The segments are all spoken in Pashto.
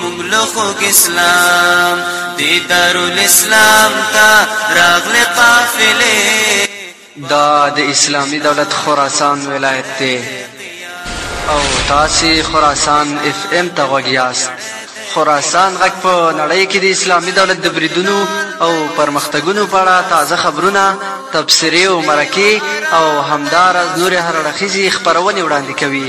مونږ له خوږ اسلام د دارالاسلام ته راغلې قافلې دا د اسلامي دولت خراسان ولایت دی او تاسې خراسان اف ام ته غوږ یاست خراسان غږ په نړۍ کې د اسلامي دولت د بریدونو او پرمختګونو په اړه تازه خبرونه تبصرې او مرکې او همداراز نورې هر اړخیزې خپرونې وړاندې کوي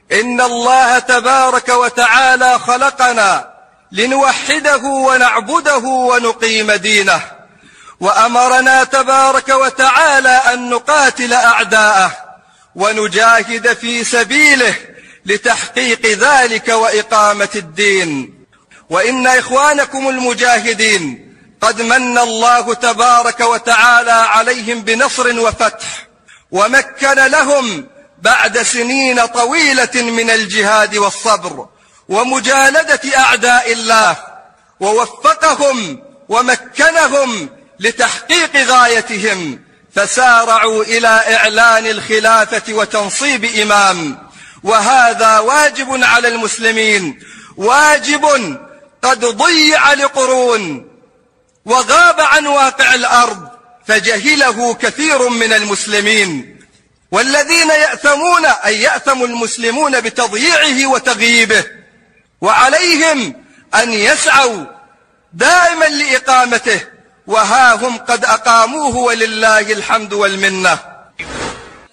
ان الله تبارك وتعالى خلقنا لنوحده ونعبده ونقيم دينه وامرنا تبارك وتعالى ان نقاتل اعداءه ونجاهد في سبيله لتحقيق ذلك وإقامة الدين وإن إخوانكم المجاهدين قد من الله تبارك وتعالى عليهم بنصر وفتح ومكن لهم بعد سنين طويلة من الجهاد والصبر ومجالدة أعداء الله ووفقهم ومكنهم لتحقيق غايتهم فسارعوا إلى إعلان الخلافة وتنصيب إمام وهذا واجب على المسلمين واجب قد ضيع لقرون وغاب عن واقع الأرض فجهله كثير من المسلمين والذين يأثمون أن يأثم المسلمون بتضييعه وتغييبه وعليهم أن يسعوا دائما لإقامته وها هم قد أقاموه ولله الحمد والمنة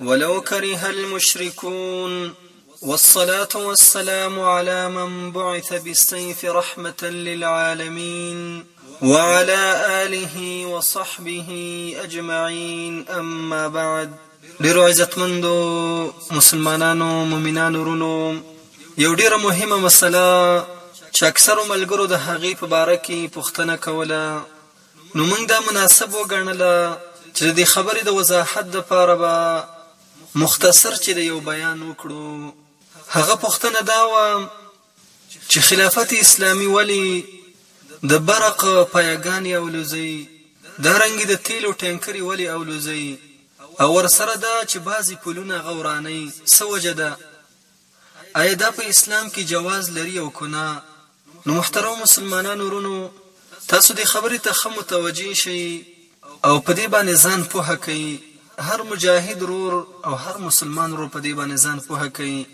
ولو کره المشرکون والصلاة والسلام على من بعث بالسيف رحمة للعالمين وعلى آله وصحبه اجمعين اما بعد ډیرو عزتمندو مسلمانانو مؤمنانو ورونو یو ډیره مهمه مسله چې اکثرو ملګرو د هغې په باره کې پوښتنه کوله نو موږ دا مناسب وګڼله چې د دې خبرې د وضاحت لپاره به مختصر چې د یو بیان وکړو. هغه پوښتنه دا وه چې خلافت اسلامي ولې د برق پایه ګانې الوځي، دا رنګې د تیلو ټانکرې ولې الوځي او ورسره دا چې بعضې پلونه هغه ورانوي څه وجه ده؟ ایا دا په اسلام کې جواز لري او که نه؟ نو محترمو مسلمانانو ورونو تاسو دې خبرې ته ښه متوجه شئ او په دې باندې ځان پوه کړئ، هر مجاهد ورور او هر مسلمان ورور په دې باندې ځان پوه کړئ.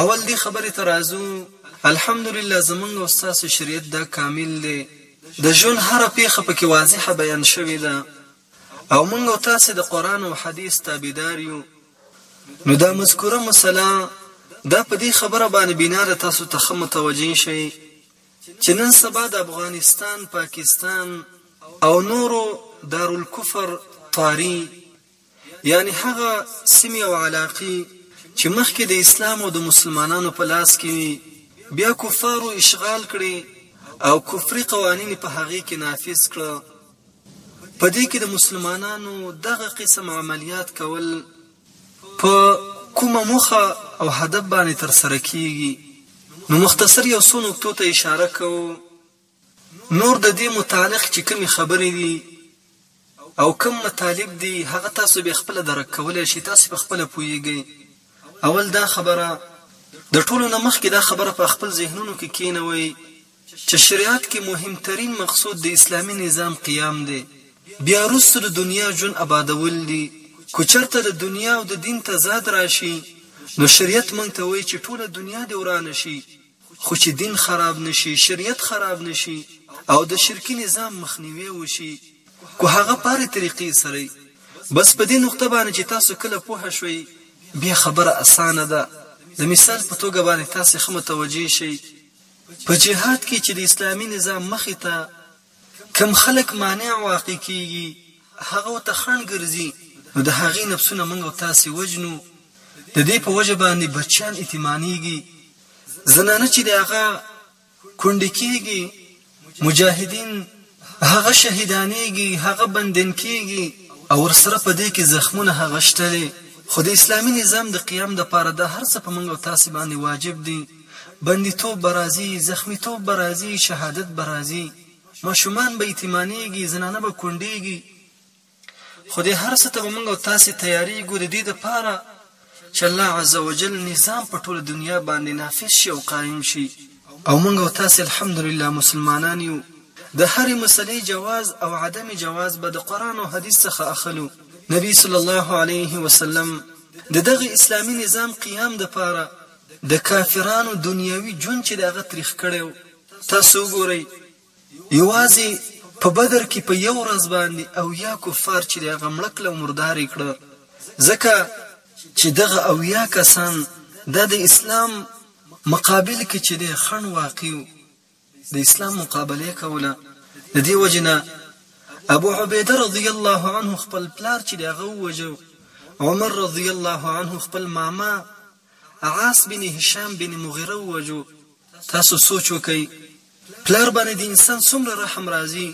اول دې خبرې ته راځو، الحمدلله زمونږ او ستاسو شریعت دا کامل دی، د ژوند هره پېښه په کې واضحه بیان شوې ده، او موږ او تاسې د قرآن او حدیث تابعدار یو نو دا مذکوره مسله دا په دې خبره باندې بنا ده تاسو ته ښه متوجه شئ چې نن سبا د افغانستان، پاکستان او نورو دارالکفر طاري یعنې هغه سیمې او علاقې چې مخکې د اسلام او د مسلمانانو په لاس کې وي بیا کفارو اشغال کړې او کفري قوانین په هغې کې نافذ کړه. په دې کې د مسلمانانو دغه قسم عملیات کول په کومه موخه او هدف باندې ترسره کېږي؟ نو مختصر یو څو نکتو ته اشاره کوو. نور د دې متعلق چې کومې خبرې دي او کوم مطالب دي، هغه تاسو بیا خپله درک کولای شئ، تاسو په خپله پوهېږئ. اول دا خبره، د ټولو نه مخکې دا خبره په خپل ذهنونو کې کېنوئ چې شریعت کې مهم ترین مقصود د اسلامي نظام قیام دی بیا وروسته د دنیا ژوند ابادول دي که چرته د دنیا او د دین تضاد راشي نو شریعت موږ ته وایي چې ټوله دنیا دې ورانه شي خو چې دین خراب نه شي شریعت خراب نه شي او د شرکي نظام مخنیوی وشي که هغه په هرې طریقې سره وي بس په دې نقطه باندې چې تاسو کله پوه شوئ بیا خبره اسانه ده د مثال په توګه باندې تاسو ښه متوجه شئ. په جهاد کې چې د اسلامي نظام مخې ته کوم خلک مانع واقع کېږي، هغو ته خنډ ګرځي، نو د هغې نفسونه موږ او تاسې وژنو، د دې په وجه باندې بچیان اتیمانېږي، زنانه چې د هغه کونډې کېږي، مجاهدین هغه شهیدانېږي، هغه بندیان کېږي او ورسره په دې کې زخمونه هغه شته دی، خو د اسلامي نظام د قیام لپاره دا هر څه په موږ او تاسې باندې واجب دي. بندیتوب به راځي، زخمیتوب به راځي، شهادت به راځي، ماشومان به یتیمانېږي، زنانه به کونډېږي، خو دې هر څه ته به موږ او تاسې تیارېږو د دې لپاره چې الله عز وجل نظام په ټوله دنیا باندې نافذ شي او قایم شي او موږ او تاسې الحمدلله مسلمانان یو. د هرې مسلې جواز او عدم جواز به د قرآن او حدیث څخه اخلو، نبي صلی الله علیه وسلم د دغه اسلامي نظام قیام لپاره د کافرانو دنیاوي ژوند چې د هغه تریخ کړی وو. تاسو وګورئ یوازې په بدر کې په یو ورځ باندې اویا کفار چې د هغه مړه کړل او مردار یې کړل ځکه چې دغه اویا کسان دا د اسلام مقابل کې چې دی خنډ واقع وو. د اسلام مقابله یې کوله، د دې وجې نه ابو عبیده رضی الله عنه خپل پلار چې دی هغه ووژه، عمر رضی الله عنه خپل ماما عاص بن هشام بن مغیره ووژه، تاسو سوچ وکړئ پلار باندې د انسان څومره رحم راځي،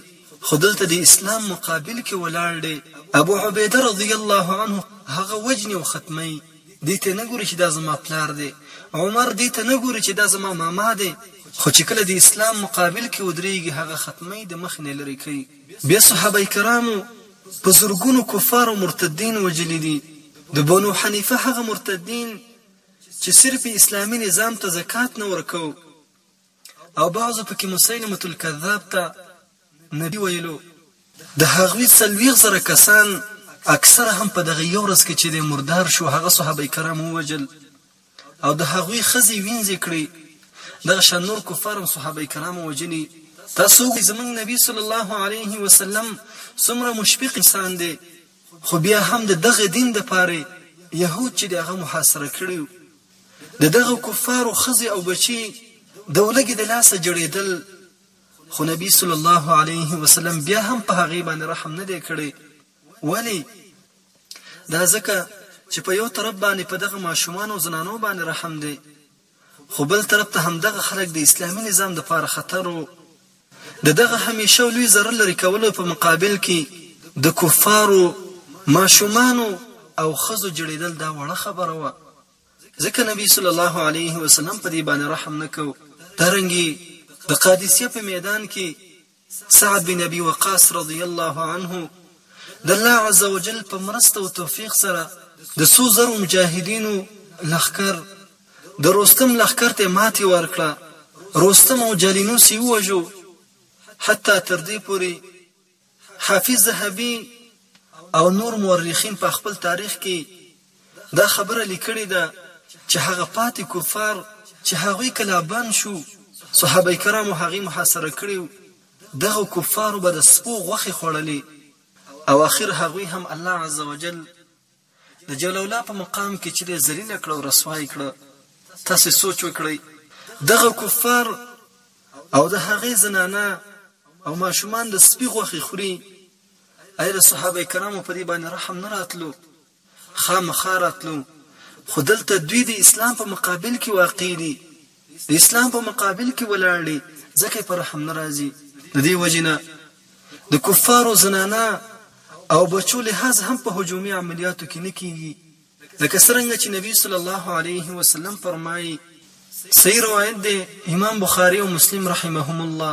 خو دلته د اسلام مقابل کې ولاړ دی، ابو عبیده رضی الله عنه هغه وژني او ختموي. دې ته نه ګوري چې دا زما پلار دی، عمر دې ته نه ګوري چې دا زما ماما دی، خو چې کله د اسلام مقابل کې ودرېږي هغه ختموي، د مخې نه یې لرې کوي. بیا صحابه کرامو په زرګونو کفار او مرتدین وژلي دي، د بنو حنیفه هغه مرتدین چې صرف یې اسلامي نظام ته زکات نه ورکوو او بعضو پکې مسیلمة الکذاب ته، نبي ویلو، د هغوی څلوېښت زره کسان اکثره هم په دغه یو ورځ کې چې دی مردار شو هغه صحابه کرام ووژل او د هغوی ښځې وینځې کړې، دغه شان نور کفار هم صحابه کرام وژلي، تاسو وګورئ زموږ نبي صلی الله علیه وسلم څومره مشفق انسان دی خو بیا هم د دغه دین لپاره یهود چې دی هغه محاصره کړي وو، د دغه کفارو ښځې او بچي د اولګې د لاسه جړېدل، خو نبي صلی الله علیه وسلم بیا هم په هغې باندې رحم نه دی کړی. ولې؟ دا ځکه چې په یو طرف باندې په دغه ماشومانو او زنانو باندې رحم دی، خو بل طرف ته همدغه خلک د اسلامي نظام لپاره خطر وو. د دغه همېشه او لوی ضرر لرې کولو په مقابل کې د کفارو، ماشومانو او ښځو جړېدل دا وړه خبره وه. ځکه نبی صلی الله علیه وسلم په دې باندې رحم نه کو دارنګي د قادسیه په میدان کې سعد بن ابي وقاص رضی الله عنه د الله عزوجل په مرسته او توفیق سره د څو زرو مجاهدینو لخر د روستم لخر ته ماتې ورکړه روستم او جالینوس یې ووژو حتی تر دې پورې حافظ ذهبي او نور مورخين په خپل تاريخ کي دا خبره ليکړې ده چي هغه پاتي کفار چي هغوی کلا بند شو صحابه کرامو هغوی محاصره کړي وو دغو کفارو به د سپو غوښي خوړلې او اخر هغوی هم الله عزوجل د جلولا په مقام کې چې دی زرینه کړه او رسوا یې کړه، تاسې سوچ وکړئ! دغه کفار او د هغې زنانه او ماشومان د سپي غوښې خوري، ایا د صحابه کرامو په دې باندې رحم نه راتلو؟ خامخا راتلو، خو دلته دوی د اسلام په مقابل کې واقع دي. د اسلام په مقابل کې ولاړ دی ځکه یې په رحم نه راځي د دې وجې نه د کفارو زنانه او بچو لحاظ هم په هجومي عملیاتو کې نه کیږي لکه څرنګه چې نبی صلی الله علیه وسلم فرمایي صحیح روایت دی امام بخاری او مسلم رحمهم الله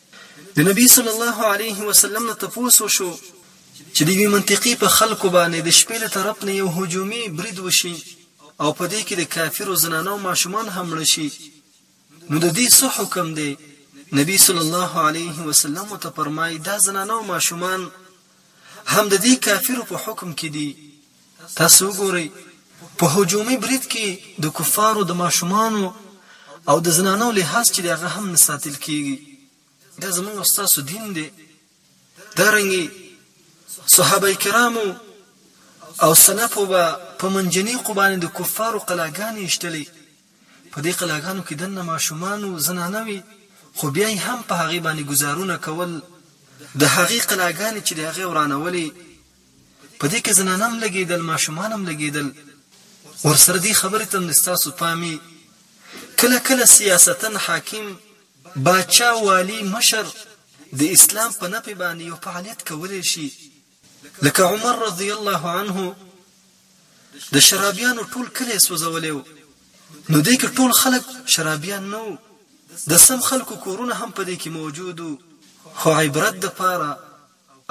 د نبی صلی الله علیه وسلم نه تپوس وشو چې د یوې منطقې په خلکو باندې د شپې له طرف نه یو هجومي برید وشي او په دې کې د کافرو زنانه او ماشومان هم مړه شي نو د دې څه حکم دی نبی صلی الله علیه وسلم ته فرمای دا زنانه او ماشومان هم د دې کافرو په حکم کې دي. تاسو وګورئ، په هجومي برید کې د کفارو د ماشومانو او د زنانو لحاظ چې دی هغه هم نه ساتل کېږي. دا زموږ او ستاسو دین دی. دا رنګې صحابه کرامو او سلفو به په منجنیقو باندې د کفارو قلاګانې ایشتلې. په دې قلاګانو کې دننه ماشومان وو، زنانه وې، خو بیا یې هم په هغې باندې ګوزارونه کول، د هغې قلاګانې چې د هغې ورانولې، په دې کې زنانه هم لګېدل، ماشومان هم لګېدل، ورسره دې خبرې ته هم د ستاسو پام وي، کله کله سیاستاً حاکم، باچا، والي، مشر د اسلام په نفع باندې یو فعالیت کولی شي، لکه عمر رضی الله عنه د شرابیانو ټول کلی سوځولی و نو دې کې ټول خلک شرابیان نه وو د سم خلکو کورونه هم په دې کې موجود وو خو عبرت د پاره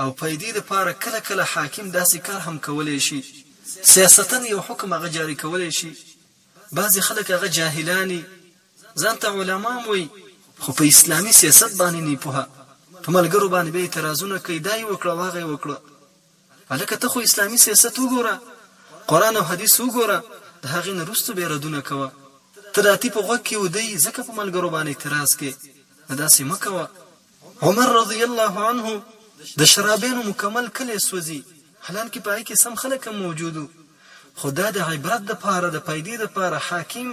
او پیدې د پاره کله کله حاکم داسې کار هم کولی شي سیاستن یو حکم هغه جاري کولی شي بعضې خلک هغه جاهلان ځان ته علمام وایی خو په اسلامی سیاست باندی نی پوه په ملګرو باندی بیا اعتراضونه کوي دا یی وکړه او هغه یی وکړه هلکه ته خو اسلامی سیاست وګوره قران او حدیث وګوره د هغی نه روستو بیا ردونه کوه ته د اتی په غوږ کی ودی ځکه په ملګرو باندی اعتراض کوي نو داسی مه کوه. عمر رضی الله عنه د شرابینو مکمل کلی سوځي حالانکه په هغه کې سم خلک هم موجودو خو دا د عبرت د پاره د پیدې د پاره حاکم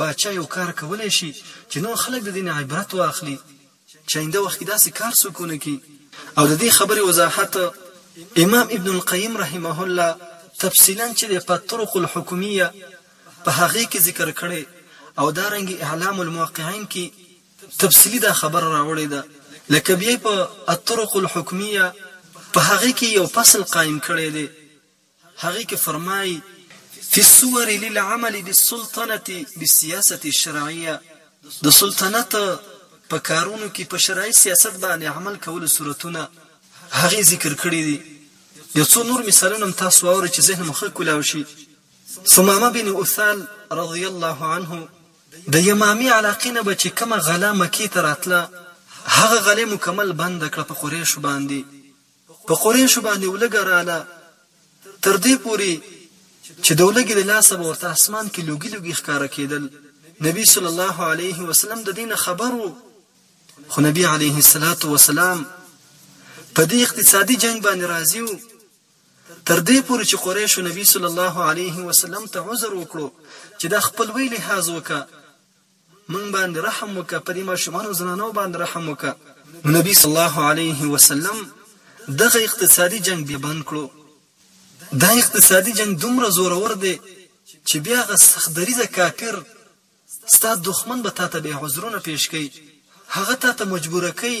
باچا یو کار کولای شي چې نور خلک د دین عبرت واخلي چې آینده وخت کې داسې کار څوک ونه کړي او د دې خبرې وضاحت امام ابن القیم رحمه الله تفصیلا چې د پطرق الحکمیه په هغه کې ذکر کړي او دارنګ اعلام الموقعين کې تفصیلي دا خبره راوړې ده لکه بیا په الطرق الحکمیه په هغې کې یو فصل قایم کړی دی هغې کې فرمایي فی الصور للعمل بالسلطنة بالسیاسة الشرعیه د سلطنت په کارونو کې په شرعي سیاست باندې عمل کولو صورتونه هغې ذکر کړي دي یو څو نور مثالونه هم تاسو واورئ چې ذهن مو ښه کولاو شي ثمامه بن اثال رضی الله عنه د یمامی علاقی نه به چی کومه غله مکی ته راتله هغه غله مکمل بنده کړه په قریشو باندی په قریشو باندی اولګه راله تر دی پوری چی د اولګی له لاسه به ورته اسمان کی لوګی لوګی ښکاره کیدل نبی صلی الله علیه وسلم د دی نه خبر وو خو نبی علیه الصلوة والسلام په دی اقتصادی جنګ باندی راضی وو. تر دې پورې چې قريشو نبي صلی الله عليه وسلم ته عذر وکړو چې دا خپلوۍ لحاظ وکه مونږ باندې رحم وکه په دې ماشومانو زنانو باندې رحم وکه نو نبي صلی الله عليه وسلم دغه اقتصادي جنگ بیا بند کړو دا اقتصادي جنگ دومره زورور دی چې بیا غ سخت دریزه کافر ستا دښمن به تاته به عذرونه پیش کوي هغه تاته مجبور کوي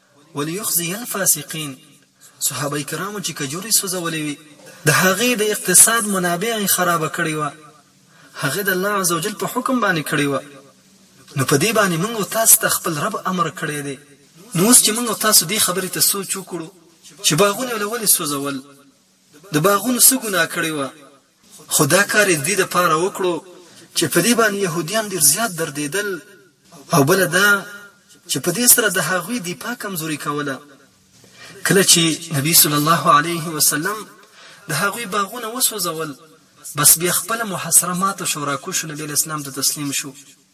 وليخزي الفاسقين صحابه کرامو چې کجورې سوځولې وې د هغې د اقتصاد منابع یې خرابه کړې وه هغه د الله عزوجل په حکم باندې کړې وه نو په دې باندې موږ او تاسو ته خپل رب امر کړی دی نو اوس چې موږ او تاسو دې خبرې ته سوچ وکړو چې باغونه له ولې سوځول د باغونو څه ګناه کړې وه خو دا کار یې ددې لپاره وکړو چې په دې باندې یهودیان ډېر زیات دردېدل او بله دا چې په دې سره د هغوی دفاع کمزوري کوله. کله چې نبي صلی الله علیه وسلم د هغوی باغونه وسوځول بس بیا خپله محاصره ماته شو او راکوز شو نبي علیه السلام ته تسلیم شو.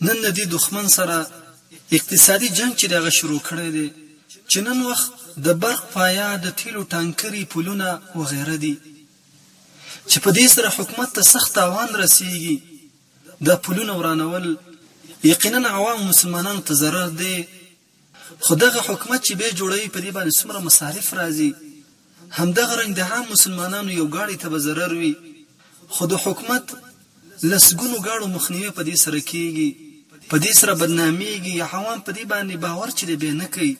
نن له دې دښمن سره اقتصادي جنګ چې دی هغه شروع کړی دی چې نن وخت د برق پايه، د تېلو ټانکري، پلونه وغيره دي چې په دې سره حکومت ته سخت تاوان رسېږي، دا پلونه ورانول يقيناً عوامو مسلمانانو ته ضرر دی. خو دغه حکومت چې بیا جوړوي په دې باندې څومره مصارف راځي همدغه رنګ د عام مسلمانانو یو ګاړی ته به ضرر وي خو د حکومت لسګونو ګاړو مخنیوی په دې سره کیږي په دې سره بدنامیږي عوام په دې باندې باور چې دی بیا نه کوي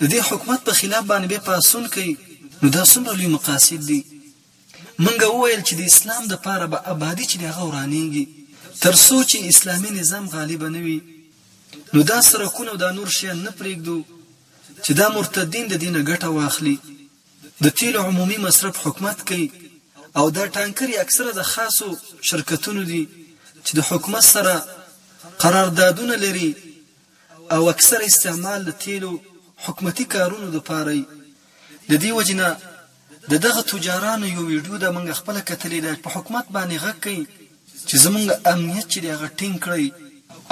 د دې حکومت په خلاف باندې بیا پاڅون کوي نو دا څومره لوی مقاصد دي مونږ وویل چې د اسلام د پاره به ابادي چې د هغه ورانیږي تر څو چې اسلامي نظام غالب نه وي نو دا سرکونه او دا نور شیان نه پریږدو چې دا مرتدین د دینه ګټه واخلي د تیل عمومي مصرف حکومت کوي او دا ټانکري اکثره د خاصو شرکتونو دي چې د حکومت سره قراردادونه لري او اکثره استعمال د تیلو حکومتي کارونو لپاره د دې وجنه د دغه تجارانو يو ويډيو ده مونږ خپله کتلي ده په حکومت باندې غږ کوي چې زمونږ امنيت چې دي هغه ټينګ کړئ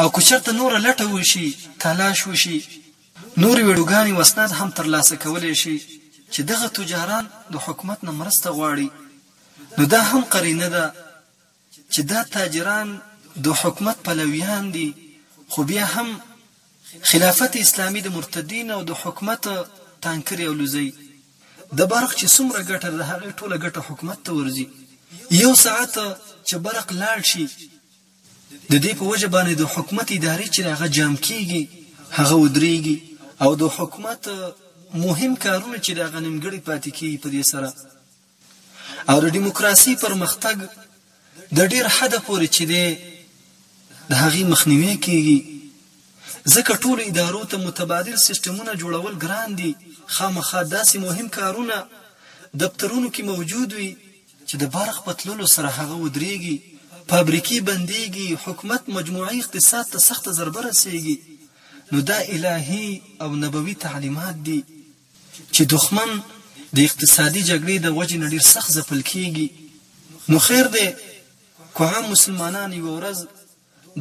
او که چرته نوره لټه وشي تلاش وشي نورې ويډوګانې او اسناد هم تر لاسه کولې شي چې دغه تجاران د حکومت نه مرسته غواړي نو دا هم قرينه ده چې دا تاجران دحکومت پلویان دي خو بیا هم خلافت اسلامي د مرتدین او د حکومت تانکرې او لوزي د برق چې څومره ګټه ده د هغې ټوله ګټه حکومت ته ورځي یو ساعت چې برق لاړ شي د دې په وجه باندې د حکومت ادارې چې هغه جام کیږي هغه ودریږي او د حکومت مهم کارونه چې هغه نیمګړي پاتې کیږي په دې سره او د ډیموکراسي پرمختګ د ډیر حده پورې چې دی د هغې مخنیوی کیږي ځکه ټولو ادارو ته متبادل سیستمونه جوړول ګران دي خامخا داسې مهم کارونه دفترونو کې موجود وي چې د برق په تللو سره هغه ودرېږي فابریکې بندېږي حکومت مجموعي اقتصاد ته سخته ضربه رسېږي نو دا الهي او نبوي تعلیمات دي چې دښمن د اقتصادي جګړې د وجې نه ډېر سخت ځپل کېږي نو خیر دی که عام مسلمانان یوه ورځ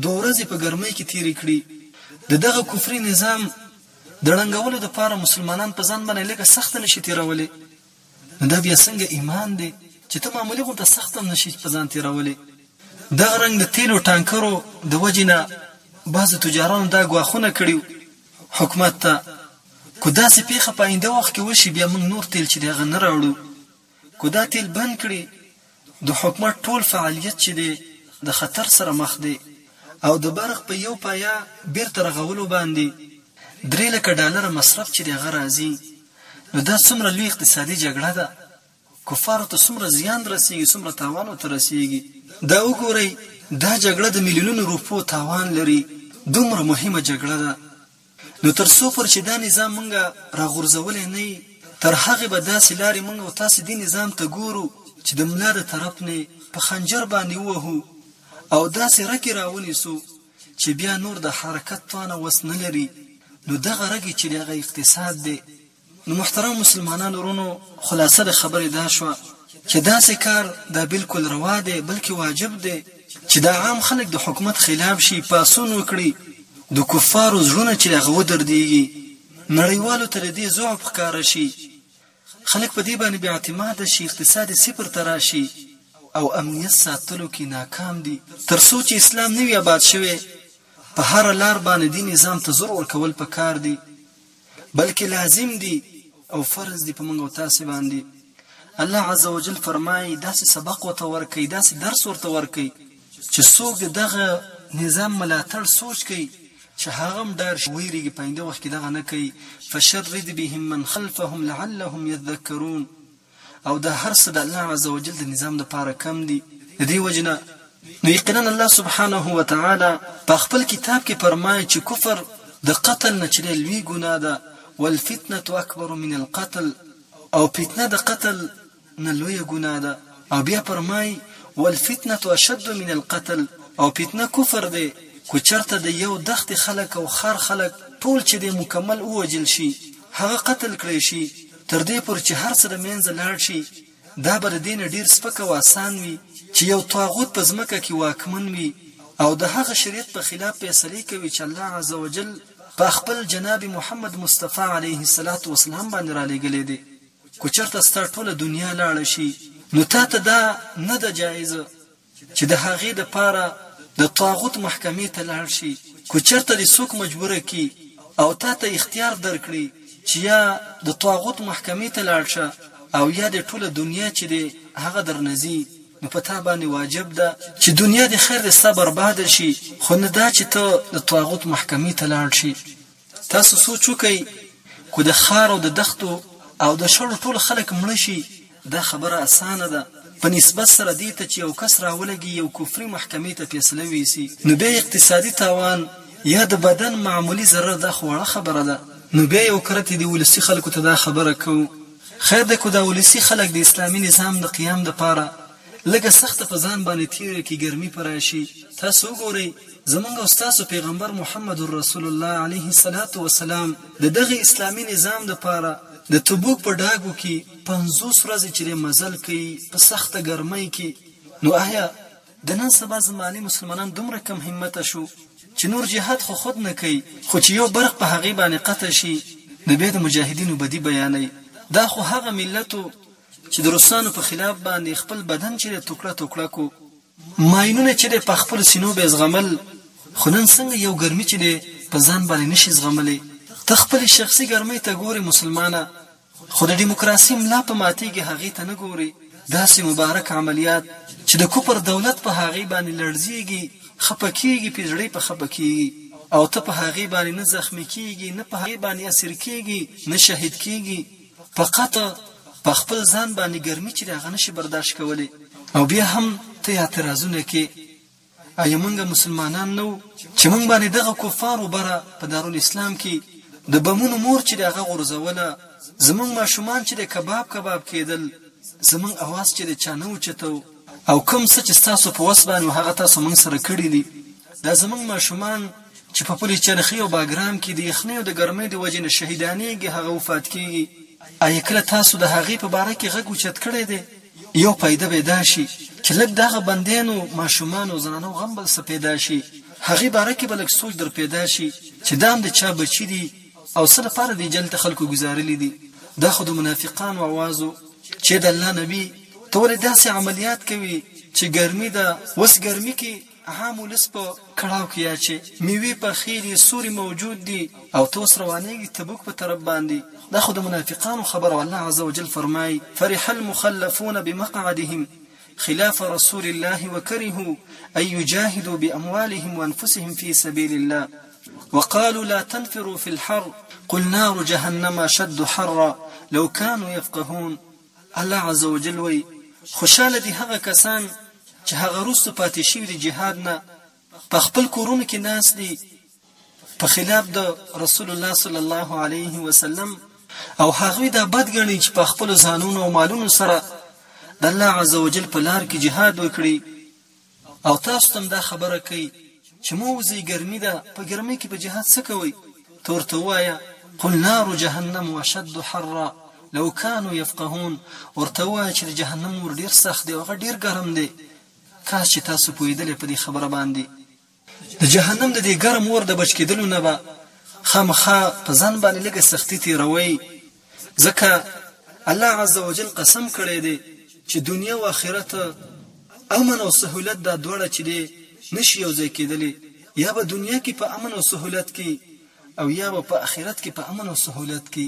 دوه ورځې په ګرمۍ کې تېرې کړي د دغه کفري نظام د ړنګولو دپاره مسلمانان په ځان باندې لږه سخته نه شي تېرولی نو دا بیا څنګه ایمان دی چې ته معمولي غونته سخته هم نه شي په ځان تېرولی دغه رنګ د تیلو ټانکرو د وجې نه بعضو تجارانو دا ګواښونه کړي حکومت ته که داسې پېښه په آینده وخت کې وشي بیا موږ نور تېل چې دی هغه نه راوړو که دا تېل بند کړي د حکومت ټول فعالیت چې دی د خطر سره مخ دی او د برق په یو پایه بېرته رغولو باندې درې لکه ډالره مصرف چې دی هغه راځي نو دا څومره لوی اقتصادي جګړه ده. کفارو ته څومره زیان رسیږي څومره تاوان ورته رسیږي دا وګورئ دا جګړه د میلیونونو روپو تاوان لري دومره مهمه جګړه ده نو تر څو پر چې دا نظام مونږه راغورځولی نه یي تر هغې به داسې لارې مونږ او تاسې دې نظام ته ګورو چې د ملا د طرف نه په خنجر باندې ووهو او داسې رکې راونیسو چې بیا نور د حرکت توانه وس نه لري نو دغه رګې چې د هغه اقتصاد دی نو محترمو مسلمانانو ورونو خلاصه د خبرې دا شوه چې داسې کار دا بلکل روا دی بلکې واجب دی چې دا عام خلک د حکومت خلاف شي پاڅون وکړي د کفارو زړونه چې هغه ودردېږي نړیوالو ته د دې ضعف ښکاره شي خلک په دې باندې بې اعتماده شي اقتصاد یې صفر ته راشي او امنیت ساتلو کې ناکام دي تر څو چې اسلام نه وي اباد شوی په هره لار باندې دې نظام ته زور ورکول پکار دي بلکه لازم دي او فرض دي په موږ او تاسې باندې. الله عزوجل فرمايي، داسې سبق ورته ورکړئ، داسې درس ورته ورکړئ، چې څوک د دغه نظام ملاتړ سوچ کوي، چې هغه هم ډار شي، ووېرېږي، په آينده وخت کې دغه نه کوي، فشرد بهم من خلفهم لعلهم يذکرون. او دا هر څه د الله عزوجل د نظام لپاره کم دي د دې وجه نه نو یقینا الله سبحانه و تعالی په خپل کتاب کې فرمایي چې کفر د قتل نه چرې لوی ګناه ده والفتنه اکبر من القتل او فتنه د قتل نه لوی ګناه ده او بیا فرمایي والفتنه اشد من القتل او فتنه کفر دی کو چرته د یو دخت خلک او خار خلک ټول چې د مکمل اوجل شي هغه قتل کړی شي تر دې پورې چې هر څه د مینځه لاړ شي، دا به د دې نه ډیر سپک او اسان وي چې یو طاغوت په ځمکه کې واکمن وي او د هغه شریعت په خلاف فیصلې کوي چې الله عزوجل په خپل جناب محمد مصطفی علیه الصلوة والسلام باندې رالیږلی دی. که چرته ستا ټوله دنیا لاړه شي نو تاته دا نه ده جایزه. چې د هغې د پاره د طاغوت محکمې ته لاړ شي که چرته دې څوک مجبور کړي او تا ته اختیار درکړي چې یا د طاغوت محکمې ته لاړ شه او یا دې ټوله دنیا چې دې هغه درنه ځي نو په تا باندې واجب ده چې دنیا دې خیر دې ستا برباده شي خو نه دا چې ته د طاغوت محکمې ته لاړ شي تاسو سوچ وکړئ که د ښار او د دښتو او د شړو ټول خلک مړه شي دا خبره اسانه ده په نسبت سره دې ته چې یو کس راولګي یو کفري محکمې ته فیصله ویسي نو بیا اقتصادي تاوان یا د بدن معمولي ضرر دا خو وړه خبره ده نو بیا یو کرت دې ولسي خلکو ته دا خبره کوو خیر دی که دا ولسي خلک د اسلامي نظام د قیام لپاره لږه سخته په ځان باندې تیره کړي ګرمي په راشي تاسو وګورئ زمونږ او ستاسو پیغمبر محمد رسول الله علیه الصلاة والسلام د دغه اسلامي نظام لپاره د تبوک په ډاګو کې پنځوس ورځې چې دی مزل کوي په سخته ګرمۍ کې نو ایا د نن سبا زمانې مسلمانان دومره کم همته شو چې نور جهاد خو خود نه کوي خو چې یو برق په هغې باندې قطع شي نو بیا د مجاهدینو بدي بیانوي دا خو هغه ملت و چې د روسانو په خلاف باندې خپل بدن چې دی توکړه توکړه کو. ماینونه چې دی په خپلو سینو به یې زغمل خو نن څنګه یو ګرمي چې دی په ځان باندې نشي زغملی ته خپلې شخصي ګرمۍ ته ګورې مسلمانه خو د ډیموکراسي ملا په ماتیږي هغې ته نه ګورې داسې مبارک عملیات چې د کفر دولت په هغې باندې لړزیږي خپه کیږي پرې زړه یې په خپه کیږي او ته په هغې باندې نه زخمي کیږي نه په هغې باندې اسیر کیږي نه شهید کیږي په قطع په خپل ځان باندې ګرمي چې د هغه نشي برداشت کولی او بیا هم ته اعتراضونه کې ایا مونږ مسلمانان نه چې مونږ باندې دغه کفار وبره په دارالاسلام کې د بمونو مور چې دغه غورځوله زمونږ ماشومان چې د کباب کباب کېدل زمونږ اواز چې د چانه اوچتو او کوم څه چې ستاسو په وس باندې وو هغه تاسو موږ سره کړي دي، دا زموږ ماشومان چې په پل چرخي او باګرام کې د یخنۍ او د ګرمۍ د وجې نه شهیدانیږي هغه وفات کیږي، ایا کله تاسو د هغوی په باره کې غږ اوچت کړی دی؟ یو فایده به یې دا شي چې لږ د هغه بندیانو، ماشومانو او زنانو غم به درڅخه پیدا شي، هغوی باره کې به لږ سوچ در پیدا شي چې دا هم د چا بچي دي او څه لپاره دی جل ته خلکو گزارلی دی دا خو د منافقانو اوازو چې د الله نبی ته ولې داسې عملیات کوي چې ګرمي ده وس ګرمي کې عام ولس په کړاو کې اچي میوې په خېری سوري موجود دي او توس روانيږي تبوک په طرف باندې دا خو د منافقانو خبر او الله عزوجل فرمای فرح المخلفون بمقعدهم خلاف رسول الله وکرهو ان یجاهدو باموالهم وانفسهم فی سبیل الله وقالو لا تنفرو فی الحر قل نار جهنم اشد حرا لو کانو یفقهون الله عز وجل وی خوشاله دی هغه کسان چې هغه روستو پاتې شوی دی جهاد نه په خپل کورونو کې ناست دي په خلاف د رسول الله صلی الله علیه وسلم او هغوی دا بد ګڼي چې په خپل ځانونو او مالونو سره د الله عزوجل په لار کې جهاد وکړي او تاسو تم دا خبره کوي چې مو وزي ګرمي ده په ګرمي کې په جهاد څه کوي تورته وایا قل نار جهنم وشد حرا لو كانوا يفقهون ورته وایا چې جهنم ور ډیر سخت دی او ډیر ګرم دی کاش چې تاسو پوهېدلی په دې خبره باندې. د جهنم د دې ګرم اور د بچ کېدلو نه به خامخا په ځان باندې لږه سختي تېروئ، ځکه الله عز وجل قسم کړی دی چې دنیا او آخرت، امن او سهولت دا دواړه چې دی نه شي یو ځای کېدلی، یا به دنیا کې په امن او سهولت کې او یا به په آخرت کې په امن او سهولت کې.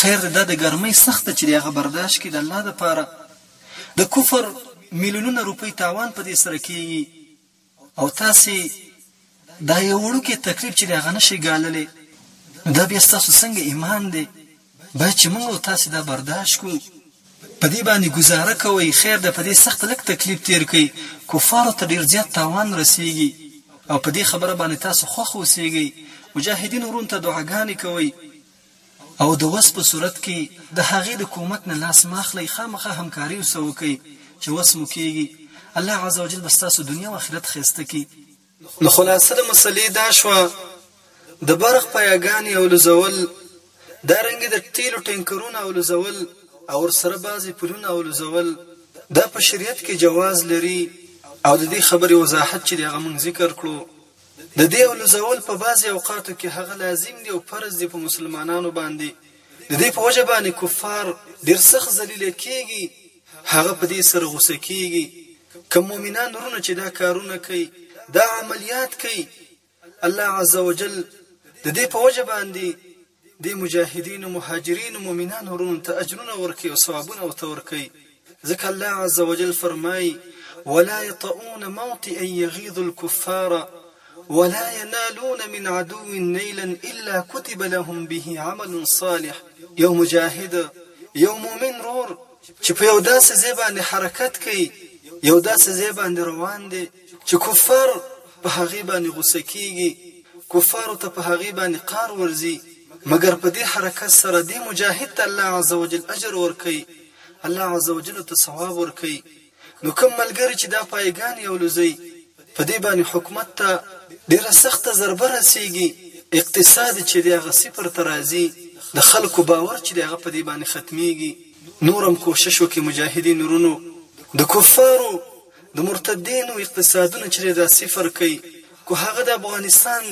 خیر دی دا د ګرمۍ سخت ده چې دی هغه برداشت کړي د الله دپاره د کفر میلیونونه روپۍ تاوان په دې سره کیږي او تاسې دا یو وړوکی تکلیف چې دی هغه نشئ ګاللی نو دا بیا ستاسو څنګه ایمان دی باید چې موږ او تاسې دا برداشت کړو په دې باندې گزاره کوئ خیر ده په دې سخت لک تکلیف تیر کړئ کفارو ته ډیر زیات تاوان رسیږي او په دې خبره باندې تاسو خوښ اوسیږئ مجاهدین ورون ته دعاګانې کوئ او د وس په صورت کښې د هغې د کومک نه لاس مه اخلئ خامخا همکاري ورسره وکړئ چې وس مو کېږي الله عزوجل به ستاسو دنیا او اخرت ښايسته کړي. نو خلاصه د مسئلې دا شوه د برق پايه ګانې اولوزول دارنګه د تيلو ټينکرونه اولوزول او ورسره بعضې پلونه اولوزول دا په شريعت کښې جواز لري او د دې خبرې وضاحت چې دې هغه مونږ ذکر کړو. د دې او لوزول په بعضې اوقاتو کې هغه لازم دي او فرض دي په مسلمانانو باندې د دې په وجه باندې کفار ډېر سخت ذلیل کېږي هغه په دې سره غوسه کېږي کوم مؤمنان وروڼه چې دا کارونه کوي دا عملیات کوي الله عزوجل د دې په وجه باندې دې مجاهدینو مهاجرینو مؤمنانو وروڼو ته اجرونه ورکوي او ثوابونه ورته ورکوي ځکه الله عز وجل فرمایي ولا یطؤون موطئا یغیظ الکفار ولا ينالون من عدو نيلا الا كتب لهم به عمل صالح یو مجاهد یو مؤمن رور چې په یو داسې ځای باندې حرکت کوي یو داسې ځای باندې روان دی چې کفار په هغې باندې غوسه کېږي، کفارو ته په هغې باندې قار ورځي، مګر په دې حرکت سره دې مجاهد ته الله عزوجل اجر ورکوي، الله عزوجل ورته ثواب ورکوي، نو کوم ملګري چې دا پايې ګانې الوځوي، په دې باندې حکومت ته ډېره سخته ضربه رسېږي، اقتصاد چې دی هغه صفر ته راځي، د خلکو باور چې دی هغه په دې باندې ختمېږي، نور هم کوشش وکړئ مجاهدين ورونو د کفارو. د مرتدینو اقتصادونه چه دی دا صفر کئ کو هغه د افغانستان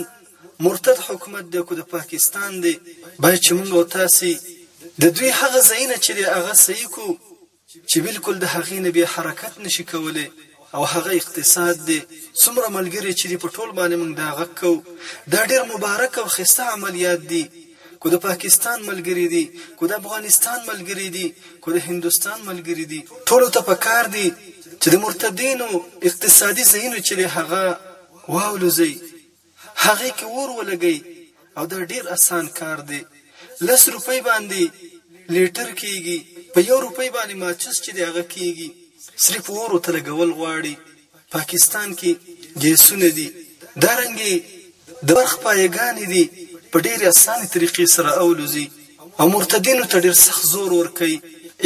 مرتد حکومت دی کو د پاکستان دی باید چه مونږ او تاسی د دوی هغه ځایونه چه دی هغه صحیح کو چه بلکل د هغی نه بیا حرکت نشی کولی او هغه اقتصاد دی څومره ملګری چه دی په ټول باندی مونږ دا غږ کو دا ډیر مبارک او خسته عملیات دی. که د پاکستان ملګري دي، که د افغانستان ملګري دي، که د هندوستان ملګري دي، ټولو ته په کار دي چې د مرتدینو اقتصادي ځایونه چې دی هغه واولوزوي، هغې کې اور ولګوي او دا ډېر اسان کار دی، لس روپۍ باندې لیټر کېږي، په یو روپۍ باندې ماچس چې دی هغه کېږي، صرف اور ورته لګول غواړي. پاکستان کې ګیسونه دي دا رنګې د برخ پایه ګانې دي په ډېرې اسانې طریقې سره اولوزي او مرتدینو ته ډېر سخت زور ورکوي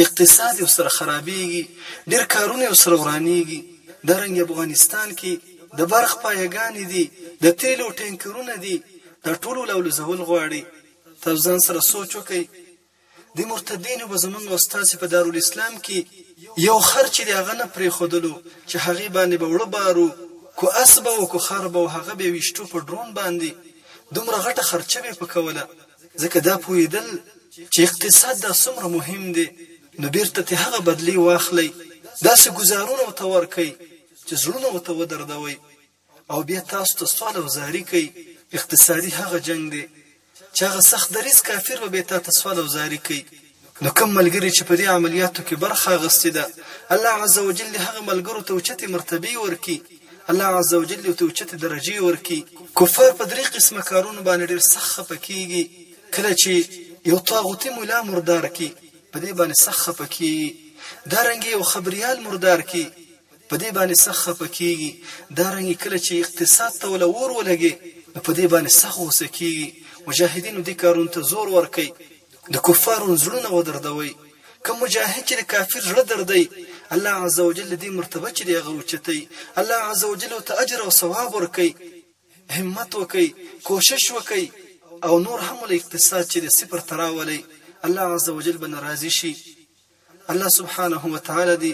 اقتصاد یې سره خرابېږي ډېر کارونه یې سره ورانېږي دا رنګې افغانستان کې د برخ پایه ګانې دي د تیلو ټینکرونه دي دا ټول ولولوزول غواړي تاسو ځان سره سوچ وکړئ دی مرتدینو به زمونږ او ستاسې په دارالاسلام کې یو خر چې دی هغه نه پرېښودلو چې هغې باندې به وړه بارو کو اس به و کو خر به و هغه به ویشتو په ډرون باندې دومره غټه خرچه به په کوله ځکه دا پوهېدل چې اقتصاد دا څومره مهم دی نو بیرته ته هغه بدلې واخلئ داسې ګزارونه ورته ورکړئ چې زړونه ورته ودردوئ او بیا تاسو ته سوال او زاری کوي اقتصادي هغه جنګ دی چې هغه سخت دریځ کافر به بیا تاته سوال او زاری کوي نو کوم ملګری چې په دې عملیاتو کې برخه اخیستې ده الله عز وجل هغه ملګرو ته اوچتې مرتبې ورکړي الله عز وجل ته اوچتې درجې ورکړي کفار په درې قسمه کارونو باندې ډېر سخت خفه کېږي کله چې یو طاغوتي ملا مردار کړي په دې باندې سخت خفه کېږي دارنګې یو خبریال مردار کړي په دې باندې سخت خپه کېږي، دا رنګې کله چې اقتصاد ته وله اور ولګې نو په دې باندې سخت غوسه کېږي، مجاهدینو دې کارونو ته زور ورکړئ، د کفارو زړونه ودردوئ، کوم مجاهد چې د کافر زړه دردوي الله عزوجل د دې مرتبه چې دی هغه اوچتوي، الله عزوجل ورته اجر او ثواب ورکوي، همت وکړئ، کوشش وکړئ او نور هم وله اقتصاد چې دی صفر ته راولئ، الله عزوجل به نه راضي شي، الله سبحانه وتعالی دې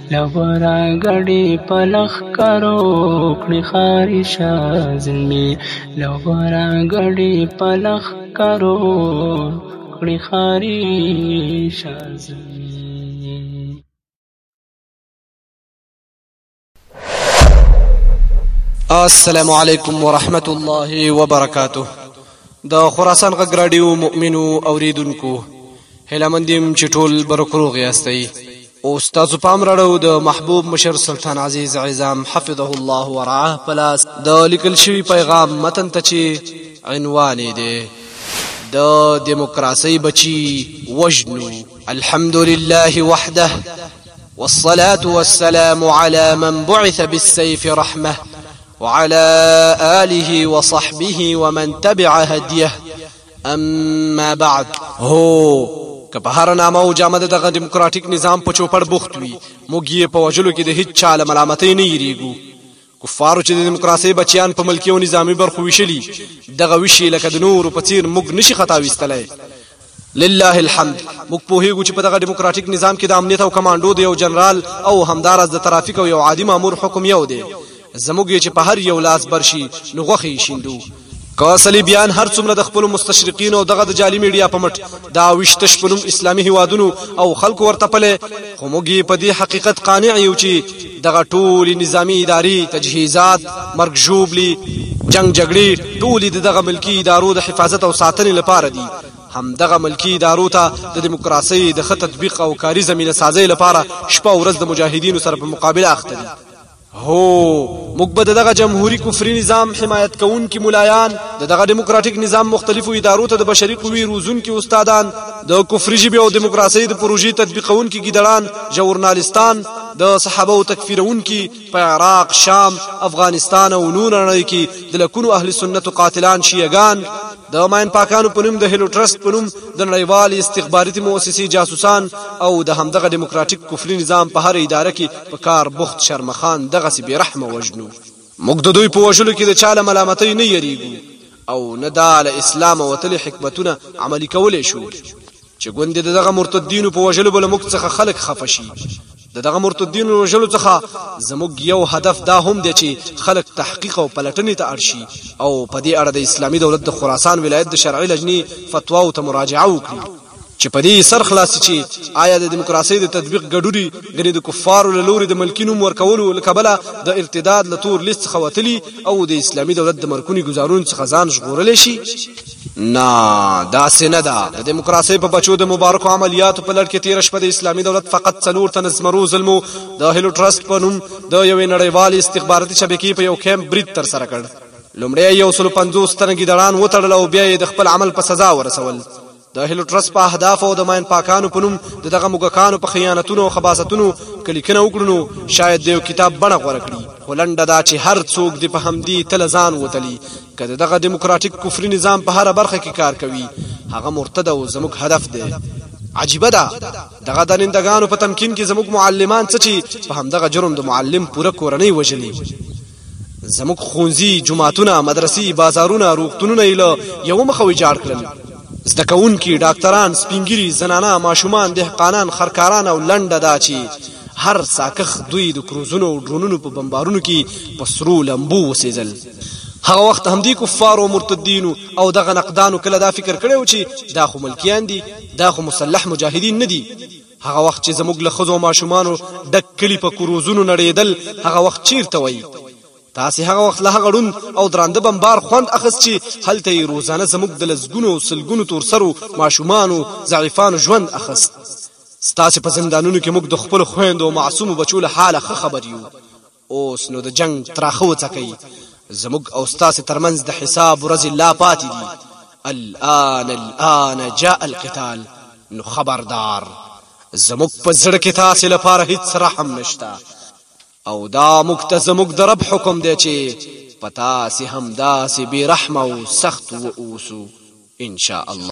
لغورا غړي پلخ کرو کړي خاري شازمي لغورا غړي پلخ کرو کړي خاري شازمي السلام علیکم ورحمت الله وبرکاته د خراسان غږ رادیو مؤمنو اوریدونکو هلمندیم چې ټول برکروغ یاستئ او ستاسو پام راړو د محبوب مشر سلطان عزیز عزام حفظه الله ورعاه پلاس د لیکل شوی پیغام متن ته چی عنوان دی د دیموکراسي بچی وجنو الحمد لله وحده والصلاة والسلام على من بعث بالسيف رحمه وعلى آله وصحبه ومن تبع هديه اما بعد هو که په هر نامه او جامه دغه دیموکراتیک نظام په چوپړ بوخت وي موږ یې په وجلو کې د هیڅ چا له ملامتۍ نه یریږو کفارو چې د دیموکراسۍ بچیان په ملکی او نظامی برخو ویشلی دغه ویشي لکه د نورو په څیر موږ نشي خطا ویستلای لله الحمد موږ په هیګو چې په دغه دیموکراتیک نظام کې د امنیت او کمانډو دی او جنرال او همدارس د ترافیک او یو عادي مامور حکم یو دی زموږ یې چې په هر یو لاس بر شي نو غوښې یې شیندو که صلیبیان هر څومره د خپلو مستشرقینو او دغه د جعلي میډیا په مټ د اویش تش په نوم اسلامي هیوادونو او خلکو ورته پلی خو موږ یې په دې حقیقت قانع یو چې دغه ټولې نظامي اداري تجهیزات مرګ ژوبلي جنګ جګړې ټولې د دغه ملکي ادارو د حفاظت او ساتنې لپاره دي هم دغه ملکی ادارو ته د دیموکراسي د خط تطبیق او کاری زمينه سازي لپاره شپه ورځ د مجاهدینو سره په مقابله اخته دي هو موږ به دغه جمهوریت کفري نظام حمایت کوونکي ملایان د دغه دیموکراتیک نظام مختلفو ادارو ته د بشري قوي روزونکي استادان د کفري ژبې او دیموکراسۍ د پروژې تطبیقونکي ګیدړان ژورنالیستان د صحابه او تکفیرونکي په عراق شام افغانستان او نور نړۍ کې د لکونو اهل سنت قاتلان شیعګان د ماین پاکانو په نوم د هیلو ټرست په نوم د نړیوال استخباراتي موسسې جاسوسان او د همدغه دیموکراتیک کفري نظام په هر اداره کې په کار بوخت شرمخان دغه سی بیرحمه وژنو موږ د دوی په وژلو کې د چاله ملامتۍ نه یریږو او نه دا له اسلام وتلې حکمتونه عملی کولې شو چې ګوندې د دغه مرتدینو په وژلو به له موږ څخه خلک خفه شي د دغه مرتدینو وژلو څخه زموږ یو هدف دا هم دی چې خلک تحقیق او پلټنې ته اړ شي او په دې اړه د اسلامي دولت د خراسان ولایت د شرعي لجنې فتواو ته مراجعه وکړي چې په دې سر خلاص چې آیا د دیموکراسي د تطبیق ګډوري غني د کفارو له لوري د ملکی نوم ورکولو لکبله د ارتداد لتور لیست خوتلی او د اسلامي دولت د مرکونی گزارون څخه ځان ژغورل شي نه دا سینه ده د دیموکراسي په بچو د مبارکو عملیاتو په لړ کې تیر شپه د اسلامي دولت فقط څلور تن زمرو ظلمو د هلو ټرست په نوم د یوې نړیوالې استخباراتي شبکې په یو کیمپ برید تر سره کړ لومړی یو سل پنځوس تنه ګیدړان وتړل او بیا یې د خپل عمل په سزا ورسول د هلو ټرست په اهداف او د ماین پاکانو په نوم د دغه موګکانو په خیانتونو او خباستونو کلیکنه وکړنو شاید د یو کتاب بڼه غوړه کړي هولنډه دا چې هر څوک دی په همدی تل ځان وتلی که د دغه دیموکراتیک کفري نظام په هره برخه کې کار کوي هغه مرتد او زموږ هدف دی عجیبه ده دغه د نندګانو په تمکین کې زموږ معلمان څه چې په همدغه جرم د معلم پوره کورنۍ وژلي زموږ خونځي جماعتونه مدرسې بازارونه روغتونونه یې له یو مخه ویجاړ کړل زده کوونکي ډاکتران سپینګیري زنانه ماشومان دهقانان خرکاران او لنډه دا چې هر ساکخ دوی د کروزونو او ډرونونو په بمبارونو کې په سرو لمبو وسېزل هغه وخت همدی کفار او مرتدینو او دغه نقدانو کله دا فکر کړی و چې دا خو ملکیان دي دا خو مسلح مجاهدین نه دي هغه وخت چې زموږ له خزو ماشومانو ډک کلی په کروزونو نړیدل هغه وخت چیرته وای تاسو هغه وخت له هغه ړوند او درانده بمبار خوند اخس چې هلته یې روزانه زموږ د لسګونو سلګونو تور سرو ماشومانو ضعیفانو ژوند اخس ستاسو په زندانونو کې موږ د خپل خويندو او معصوم بچو له حاله خبر یو اوس نو د جنګ تراخه وڅکي زموږ او ستاسو ترمنځ د حساب ورځې لا پاتې دي الان الان جاء القتال نو خبردار زموږ په زړه کې تاسو لپاره هیڅ رحم نشته او دا موږ ته زموږ د رب حکم دی چې پتا سي هم دا سي بیرحم او سخت و اوسو ان شاء الله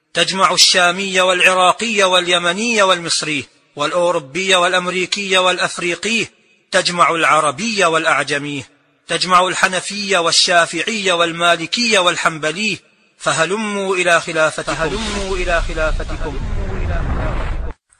تجمع الشامي والعراقي واليمني والمصري والأوروبي والأمريكي والأفريقي تجمع العربي والأعجمي تجمع الحنفي والشافعي والمالكي والحنبلي فهلموا إلى خلافتكم فهلموا إلى خلافتكم